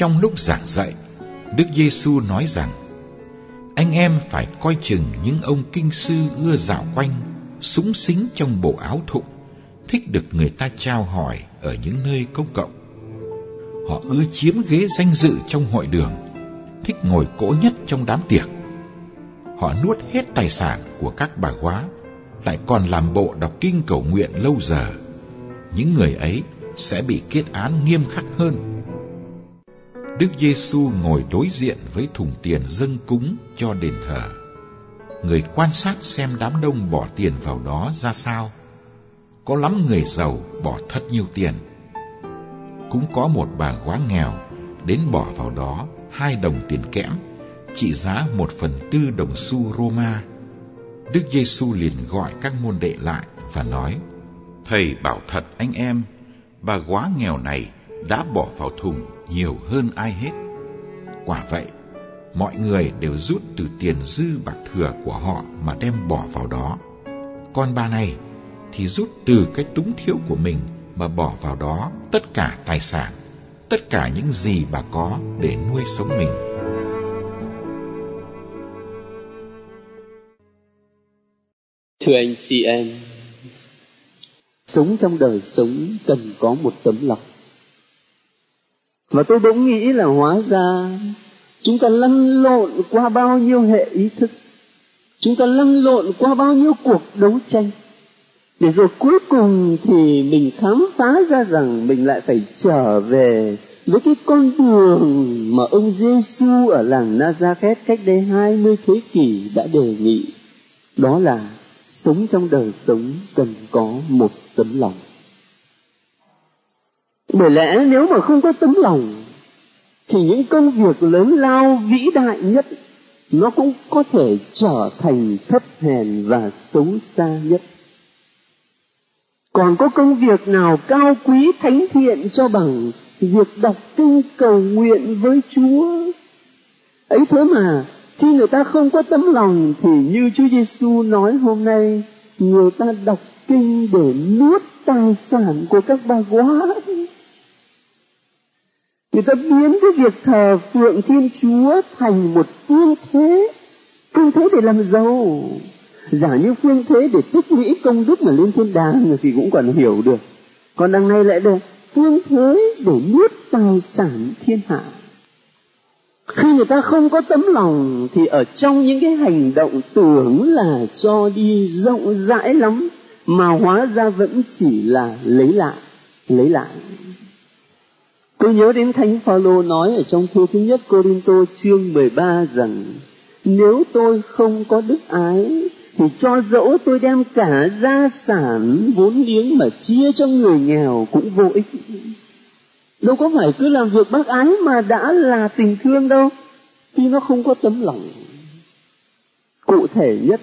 trong lúc giảng dạy, Đức Giêsu nói rằng anh em phải coi chừng những ông kinh sư ưa dạo quanh, súng xính trong bộ áo thụng, thích được người ta trao hỏi ở những nơi công cộng. Họ ưa chiếm ghế danh dự trong hội đường, thích ngồi cỗ nhất trong đám tiệc. Họ nuốt hết tài sản của các bà quá, lại còn làm bộ đọc kinh cầu nguyện lâu giờ. Những người ấy sẽ bị kết án nghiêm khắc hơn. Đức Giêsu ngồi đối diện với thùng tiền dâng cúng cho đền thờ. Người quan sát xem đám đông bỏ tiền vào đó ra sao. Có lắm người giàu bỏ thật nhiều tiền. Cũng có một bà quá nghèo đến bỏ vào đó hai đồng tiền kẽm, trị giá một phần tư đồng xu Roma. Đức Giêsu liền gọi các môn đệ lại và nói: Thầy bảo thật anh em, bà quá nghèo này đã bỏ vào thùng nhiều hơn ai hết. Quả vậy, mọi người đều rút từ tiền dư bạc thừa của họ mà đem bỏ vào đó. Còn bà này thì rút từ cái túng thiếu của mình mà bỏ vào đó tất cả tài sản, tất cả những gì bà có để nuôi sống mình. Thưa anh chị em, sống trong đời sống cần có một tấm lòng và tôi bỗng nghĩ là hóa ra chúng ta lăn lộn qua bao nhiêu hệ ý thức, chúng ta lăn lộn qua bao nhiêu cuộc đấu tranh, để rồi cuối cùng thì mình khám phá ra rằng mình lại phải trở về với cái con đường mà ông Giêsu ở làng Nazareth cách đây 20 thế kỷ đã đề nghị. Đó là sống trong đời sống cần có một tấm lòng bởi lẽ nếu mà không có tấm lòng, thì những công việc lớn lao vĩ đại nhất, nó cũng có thể trở thành thấp hèn và xấu xa nhất. Còn có công việc nào cao quý thánh thiện cho bằng việc đọc kinh cầu nguyện với chúa? Ấy thế mà, khi người ta không có tấm lòng, thì như chúa giêsu nói hôm nay, người ta đọc kinh để nuốt tài sản của các bà quá người ta biến cái việc thờ phượng thiên chúa thành một phương thế phương thế để làm giàu. Giả như phương thế để tích lũy công đức mà lên thiên đàng thì cũng còn hiểu được. Còn đằng này lại là phương thế để nuốt tài sản thiên hạ. Khi người ta không có tấm lòng thì ở trong những cái hành động tưởng là cho đi rộng rãi lắm, mà hóa ra vẫn chỉ là lấy lại lấy lại. Tôi nhớ đến Thánh Phaolô nói ở trong thư thứ nhất Corinto chương 13 rằng, nếu tôi không có đức ái, thì cho dẫu tôi đem cả gia sản vốn liếng mà chia cho người nghèo cũng vô ích. Đâu có phải cứ làm việc bác ái mà đã là tình thương đâu, khi nó không có tấm lòng. Cụ thể nhất,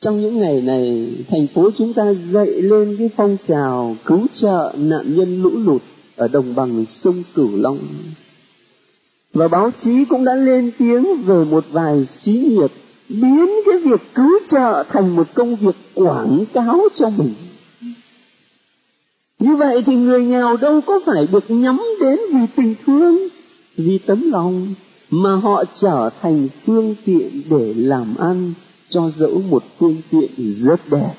trong những ngày này, thành phố chúng ta dậy lên cái phong trào cứu trợ nạn nhân lũ lụt ở đồng bằng sông Cửu Long. Và báo chí cũng đã lên tiếng về một vài xí nghiệp biến cái việc cứu trợ thành một công việc quảng cáo cho mình. Như vậy thì người nghèo đâu có phải được nhắm đến vì tình thương, vì tấm lòng, mà họ trở thành phương tiện để làm ăn cho dẫu một phương tiện rất đẹp.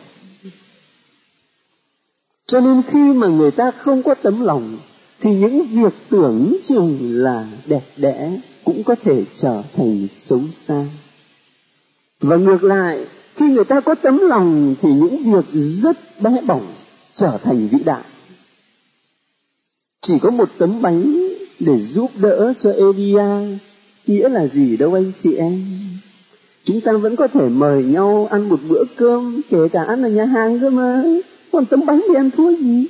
Cho nên khi mà người ta không có tấm lòng thì những việc tưởng chừng là đẹp đẽ cũng có thể trở thành xấu xa. Và ngược lại, khi người ta có tấm lòng thì những việc rất bé bỏng trở thành vĩ đại. Chỉ có một tấm bánh để giúp đỡ cho Elia, nghĩa là gì đâu anh chị em? Chúng ta vẫn có thể mời nhau ăn một bữa cơm, kể cả ăn ở nhà hàng cơ mà. Còn tấm bánh thì ăn thua gì?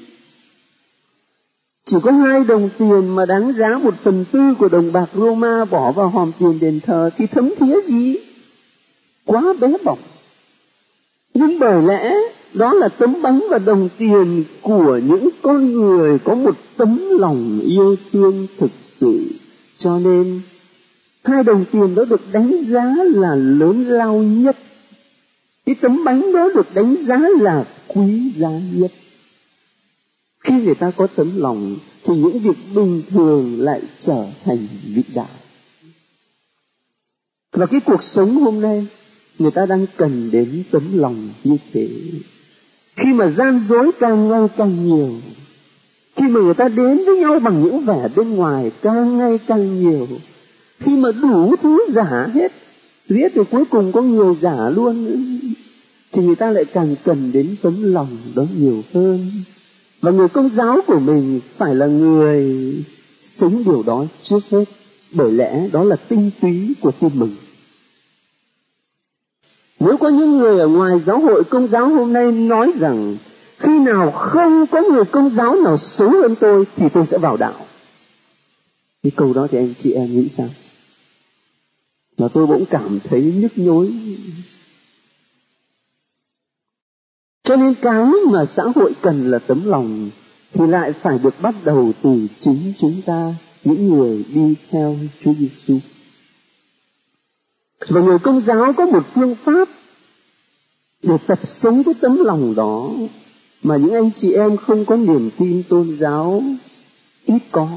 Chỉ có hai đồng tiền mà đáng giá một phần tư của đồng bạc Roma bỏ vào hòm tiền đền thờ thì thấm thía gì? Quá bé bỏng. Nhưng bởi lẽ, đó là tấm bánh và đồng tiền của những con người có một tấm lòng yêu thương thực sự. Cho nên, hai đồng tiền đó được đánh giá là lớn lao nhất. Cái tấm bánh đó được đánh giá là quý giá nhất. Khi người ta có tấm lòng, thì những việc bình thường lại trở thành vĩ đại và cái cuộc sống hôm nay, người ta đang cần đến tấm lòng như thế. Khi mà gian dối càng ngày càng nhiều, khi mà người ta đến với nhau bằng những vẻ bên ngoài càng ngày càng nhiều, khi mà đủ thứ giả hết viết thì cuối cùng có người giả luôn. Thì người ta lại càng cần đến tấm lòng đó nhiều hơn. Và người công giáo của mình phải là người sống điều đó trước hết. Bởi lẽ đó là tinh túy của tin mừng. Nếu có những người ở ngoài giáo hội công giáo hôm nay nói rằng, khi nào không có người công giáo nào xấu hơn tôi, thì tôi sẽ vào đạo. Cái câu đó thì anh chị em nghĩ sao? Mà tôi bỗng cảm thấy nhức nhối cho nên cái mà xã hội cần là tấm lòng, thì lại phải được bắt đầu từ chính chúng ta, những người đi theo Chúa Giêsu. Và người công giáo có một phương pháp để tập sống cái tấm lòng đó mà những anh chị em không có niềm tin tôn giáo ít có.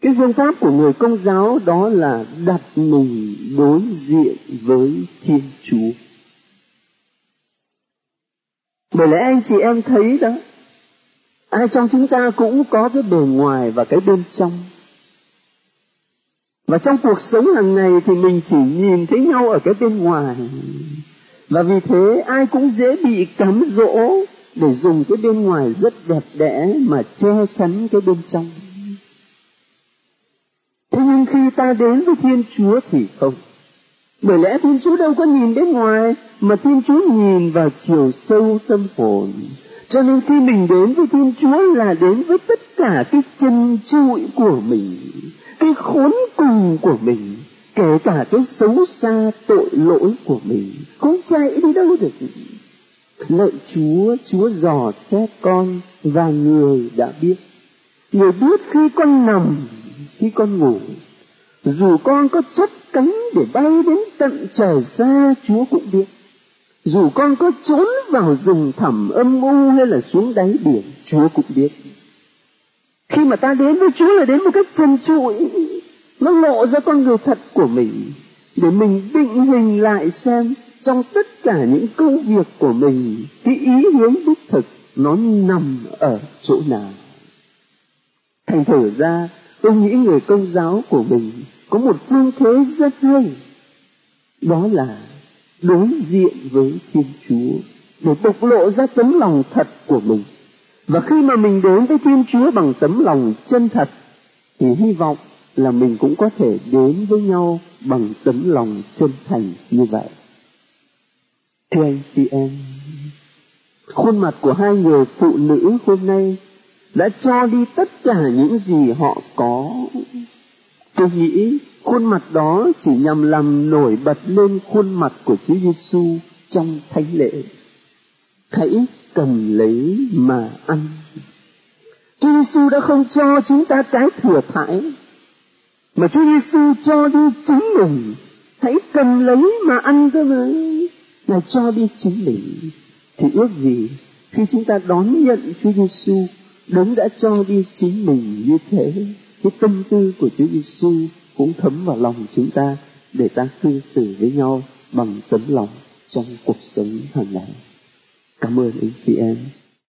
Cái phương pháp của người công giáo đó là đặt mình đối diện với Thiên Chúa. Bởi lẽ anh chị em thấy đó, ai trong chúng ta cũng có cái bề ngoài và cái bên trong. Và trong cuộc sống hàng ngày thì mình chỉ nhìn thấy nhau ở cái bên ngoài. Và vì thế ai cũng dễ bị cám dỗ để dùng cái bên ngoài rất đẹp đẽ mà che chắn cái bên trong. Thế nhưng khi ta đến với Thiên Chúa thì không. Bởi lẽ Thiên Chúa đâu có nhìn đến ngoài mà Thiên Chúa nhìn vào chiều sâu tâm hồn. Cho nên khi mình đến với Thiên Chúa là đến với tất cả cái chân trụi của mình, cái khốn cùng của mình, kể cả cái xấu xa tội lỗi của mình, không chạy đi đâu được. Lạy Chúa, Chúa dò xét con và người đã biết. Người biết khi con nằm, khi con ngủ, dù con có chấp cánh để bay đến tận trời xa Chúa cũng biết. Dù con có trốn vào rừng thẳm âm u hay là xuống đáy biển, Chúa cũng biết. Khi mà ta đến với Chúa là đến một cách trần trụi, nó lộ ra con người thật của mình, để mình định hình lại xem trong tất cả những công việc của mình, cái ý hướng đích thực nó nằm ở chỗ nào. Thành thử ra, tôi nghĩ người công giáo của mình có một phương thế rất hay. Đó là đối diện với thiên chúa, để bộc lộ ra tấm lòng thật của mình. Và khi mà mình đến với thiên chúa bằng tấm lòng chân thật, thì hy vọng là mình cũng có thể đến với nhau bằng tấm lòng chân thành như vậy. Thưa anh chị em, khuôn mặt của hai người phụ nữ hôm nay đã cho đi tất cả những gì họ có tôi nghĩ Khuôn mặt đó chỉ nhằm làm nổi bật lên khuôn mặt của Chúa Giêsu trong thánh lễ. Hãy cầm lấy mà ăn. Chúa Giêsu đã không cho chúng ta cái thừa thải, mà Chúa Giêsu cho đi chính mình. Hãy cầm lấy mà ăn cơ mà. là cho đi chính mình. Thì ước gì khi chúng ta đón nhận Chúa Giêsu, đấng đã cho đi chính mình như thế, cái tâm tư của Chúa Giêsu cũng thấm vào lòng chúng ta để ta cư xử với nhau bằng tấm lòng trong cuộc sống hàng ngày. Cảm ơn anh chị em.